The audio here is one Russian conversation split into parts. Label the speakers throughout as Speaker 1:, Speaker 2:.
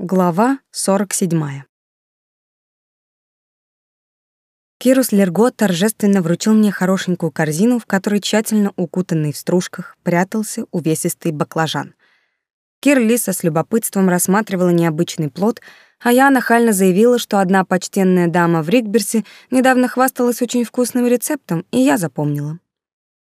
Speaker 1: Глава 47. Кирус Лерго торжественно вручил мне хорошенькую корзину, в которой тщательно укутанный в стружках прятался увесистый баклажан. Кир Лиса с любопытством рассматривала необычный плод, а я нахально заявила, что одна почтенная дама в Ригберсе недавно хвасталась очень вкусным рецептом, и я запомнила.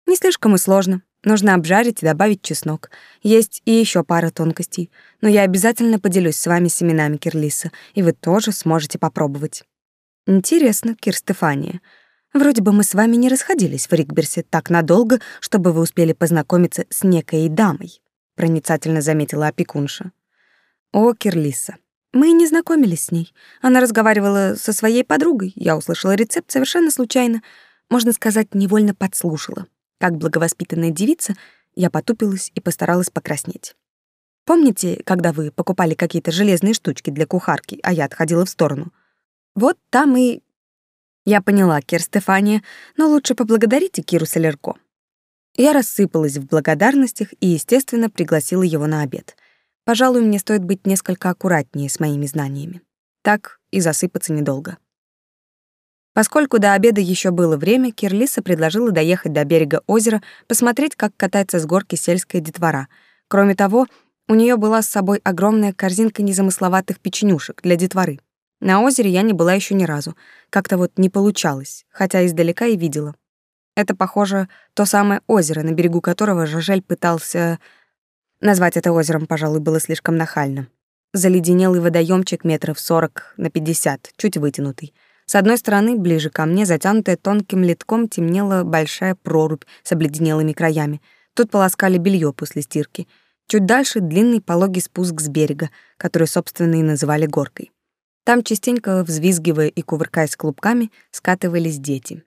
Speaker 1: Не слишком и сложно. Нужно обжарить и добавить чеснок. Есть и еще пара тонкостей, но я обязательно поделюсь с вами семенами кирлиса, и вы тоже сможете попробовать. Интересно, Кир Стефания. Вроде бы мы с вами не расходились в Ригберсе так надолго, чтобы вы успели познакомиться с некой дамой, проницательно заметила опекунша. О, Кирлиса. Мы не знакомились с ней. Она разговаривала со своей подругой. Я услышала рецепт совершенно случайно, можно сказать, невольно подслушала. Как благовоспитанная девица, я потупилась и постаралась покраснеть. Помните, когда вы покупали какие-то железные штучки для кухарки, а я отходила в сторону? Вот там и... Я поняла, Кир Стефания, но лучше поблагодарите Киру Солерко. Я рассыпалась в благодарностях и, естественно, пригласила его на обед. Пожалуй, мне стоит быть несколько аккуратнее с моими знаниями. Так и засыпаться недолго. Поскольку до обеда еще было время, Кирлиса предложила доехать до берега озера, посмотреть, как катается с горки сельская детвора. Кроме того, у нее была с собой огромная корзинка незамысловатых печенюшек для детворы. На озере я не была еще ни разу. Как-то вот не получалось, хотя издалека и видела. Это, похоже, то самое озеро, на берегу которого Жажель пытался... Назвать это озером, пожалуй, было слишком нахально. Заледенелый водоемчик метров сорок на пятьдесят, чуть вытянутый — с одной стороны, ближе ко мне, затянутая тонким литком, темнела большая прорубь с обледенелыми краями. Тут полоскали белье после стирки. Чуть дальше длинный пологий спуск с берега, который, собственно, и называли горкой. Там, частенько взвизгивая и кувыркаясь клубками, скатывались дети.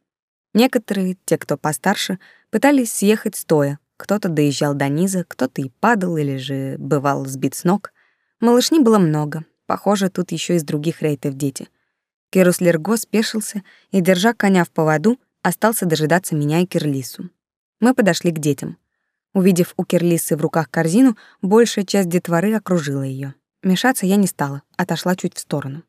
Speaker 1: Некоторые, те, кто постарше, пытались съехать стоя. Кто-то доезжал до низа, кто-то и падал или же бывал сбит с ног. Малышни было много. Похоже, тут еще из других рейтов дети — Керус Лерго спешился и, держа коня в поводу, остался дожидаться меня и Кирлису. Мы подошли к детям. Увидев у Кирлисы в руках корзину, большая часть детворы окружила ее. Мешаться я не стала, отошла чуть в сторону.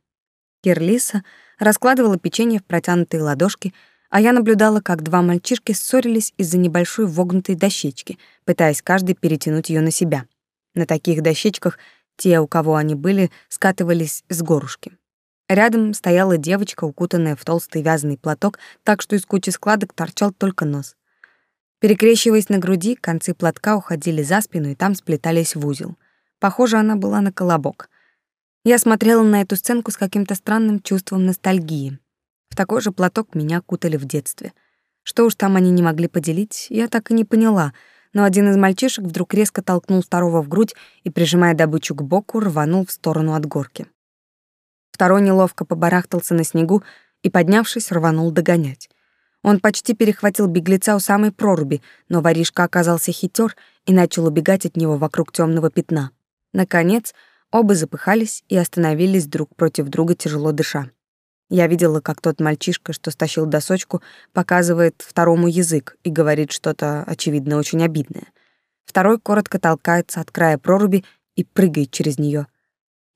Speaker 1: Кирлиса раскладывала печенье в протянутые ладошки, а я наблюдала, как два мальчишки ссорились из-за небольшой вогнутой дощечки, пытаясь каждый перетянуть ее на себя. На таких дощечках те, у кого они были, скатывались с горушки. Рядом стояла девочка, укутанная в толстый вязаный платок, так что из кучи складок торчал только нос. Перекрещиваясь на груди, концы платка уходили за спину и там сплетались в узел. Похоже, она была на колобок. Я смотрела на эту сценку с каким-то странным чувством ностальгии. В такой же платок меня кутали в детстве. Что уж там они не могли поделить, я так и не поняла, но один из мальчишек вдруг резко толкнул второго в грудь и, прижимая добычу к боку, рванул в сторону от горки. Второй неловко побарахтался на снегу и, поднявшись, рванул догонять. Он почти перехватил беглеца у самой проруби, но воришка оказался хитер и начал убегать от него вокруг темного пятна. Наконец, оба запыхались и остановились друг против друга, тяжело дыша. Я видела, как тот мальчишка, что стащил досочку, показывает второму язык и говорит что-то, очевидно, очень обидное. Второй коротко толкается от края проруби и прыгает через нее.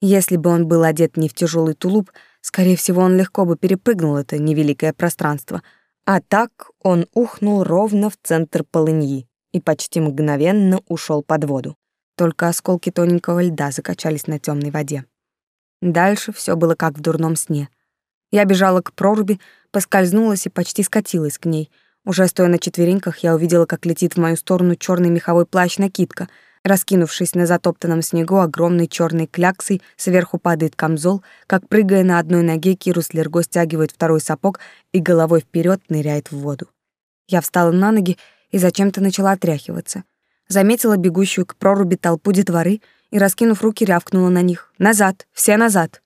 Speaker 1: Если бы он был одет не в тяжелый тулуп, скорее всего, он легко бы перепрыгнул это невеликое пространство. А так он ухнул ровно в центр полыньи и почти мгновенно ушел под воду. Только осколки тоненького льда закачались на темной воде. Дальше все было как в дурном сне. Я бежала к проруби, поскользнулась и почти скатилась к ней. Уже стоя на четвереньках, я увидела, как летит в мою сторону черный меховой плащ-накидка — Раскинувшись на затоптанном снегу огромной черной кляксой, сверху падает камзол, как прыгая на одной ноге, Кирус Лерго стягивает второй сапог и головой вперед ныряет в воду. Я встала на ноги и зачем-то начала отряхиваться. Заметила бегущую к проруби толпу детворы и, раскинув руки, рявкнула на них. «Назад! Все назад!»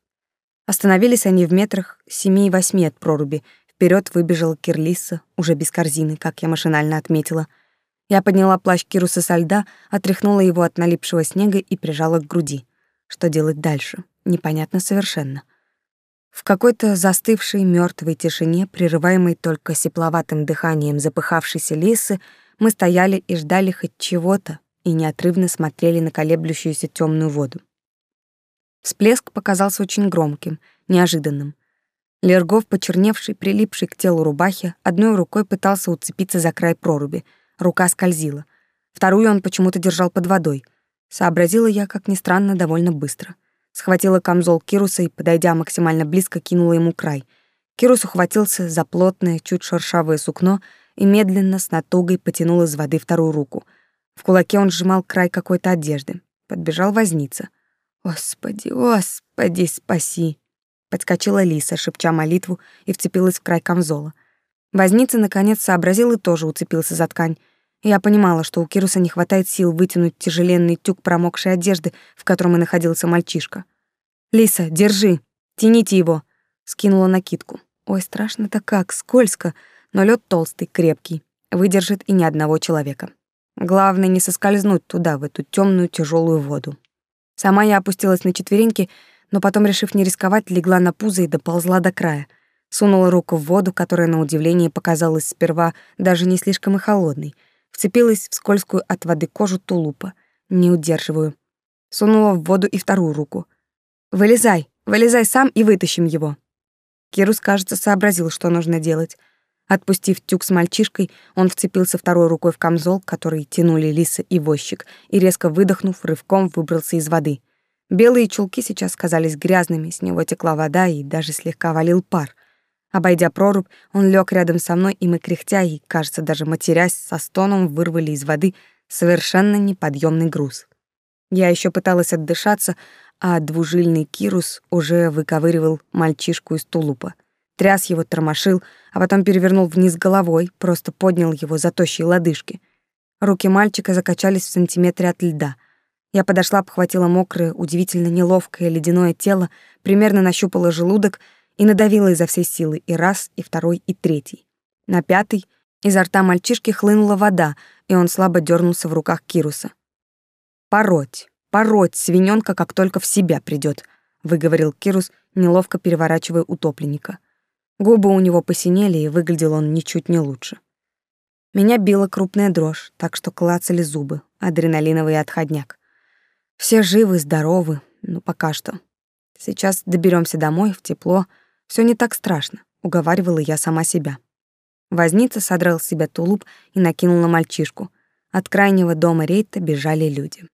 Speaker 1: Остановились они в метрах семи-восьми от проруби. Вперед выбежала Кирлиса, уже без корзины, как я машинально отметила — я подняла плащ Кируса со льда, отряхнула его от налипшего снега и прижала к груди. Что делать дальше? Непонятно совершенно. В какой-то застывшей мертвой тишине, прерываемой только сепловатым дыханием запыхавшейся лисы, мы стояли и ждали хоть чего-то и неотрывно смотрели на колеблющуюся темную воду. Всплеск показался очень громким, неожиданным. Лергов, почерневший, прилипший к телу рубахи, одной рукой пытался уцепиться за край проруби. Рука скользила. Вторую он почему-то держал под водой. Сообразила я, как ни странно, довольно быстро. Схватила камзол Кируса и, подойдя максимально близко, кинула ему край. Кирус ухватился за плотное, чуть шершавое сукно и медленно, с натугой потянул из воды вторую руку. В кулаке он сжимал край какой-то одежды. Подбежал возница. «Господи, Господи, спаси!» Подскочила Лиса, шепча молитву, и вцепилась в край камзола. Возница, наконец, сообразил и тоже уцепился за ткань. Я понимала, что у Кируса не хватает сил вытянуть тяжеленный тюк промокшей одежды, в котором и находился мальчишка. «Лиса, держи! Тяните его!» Скинула накидку. Ой, страшно-то как, скользко, но лед толстый, крепкий, выдержит и ни одного человека. Главное не соскользнуть туда, в эту темную тяжелую воду. Сама я опустилась на четвереньки, но потом, решив не рисковать, легла на пузо и доползла до края. Сунула руку в воду, которая, на удивление, показалась сперва даже не слишком и холодной. Вцепилась в скользкую от воды кожу тулупа. Не удерживаю. Сунула в воду и вторую руку. «Вылезай! Вылезай сам и вытащим его!» Кирус, кажется, сообразил, что нужно делать. Отпустив тюк с мальчишкой, он вцепился второй рукой в камзол, который тянули лиса и возчик, и, резко выдохнув, рывком выбрался из воды. Белые чулки сейчас казались грязными, с него текла вода и даже слегка валил пар. Обойдя прорубь, он лег рядом со мной, и мы, кряхтя и, кажется, даже матерясь, со стоном вырвали из воды совершенно неподъемный груз. Я еще пыталась отдышаться, а двужильный Кирус уже выковыривал мальчишку из тулупа. Тряс его, тормошил, а потом перевернул вниз головой, просто поднял его за тощие лодыжки. Руки мальчика закачались в сантиметре от льда — я подошла, обхватила мокрое, удивительно неловкое ледяное тело, примерно нащупала желудок и надавила изо всей силы и раз, и второй, и третий. На пятый изо рта мальчишки хлынула вода, и он слабо дернулся в руках Кируса. «Пороть, пороть свиненка, как только в себя придет», — выговорил Кирус, неловко переворачивая утопленника. Губы у него посинели, и выглядел он ничуть не лучше. Меня била крупная дрожь, так что клацали зубы, адреналиновый отходняк. Все живы, здоровы, ну пока что. Сейчас доберемся домой, в тепло. Все не так страшно, уговаривала я сама себя. Возница содрал с себя тулуп и накинул на мальчишку. От крайнего дома рейта бежали люди.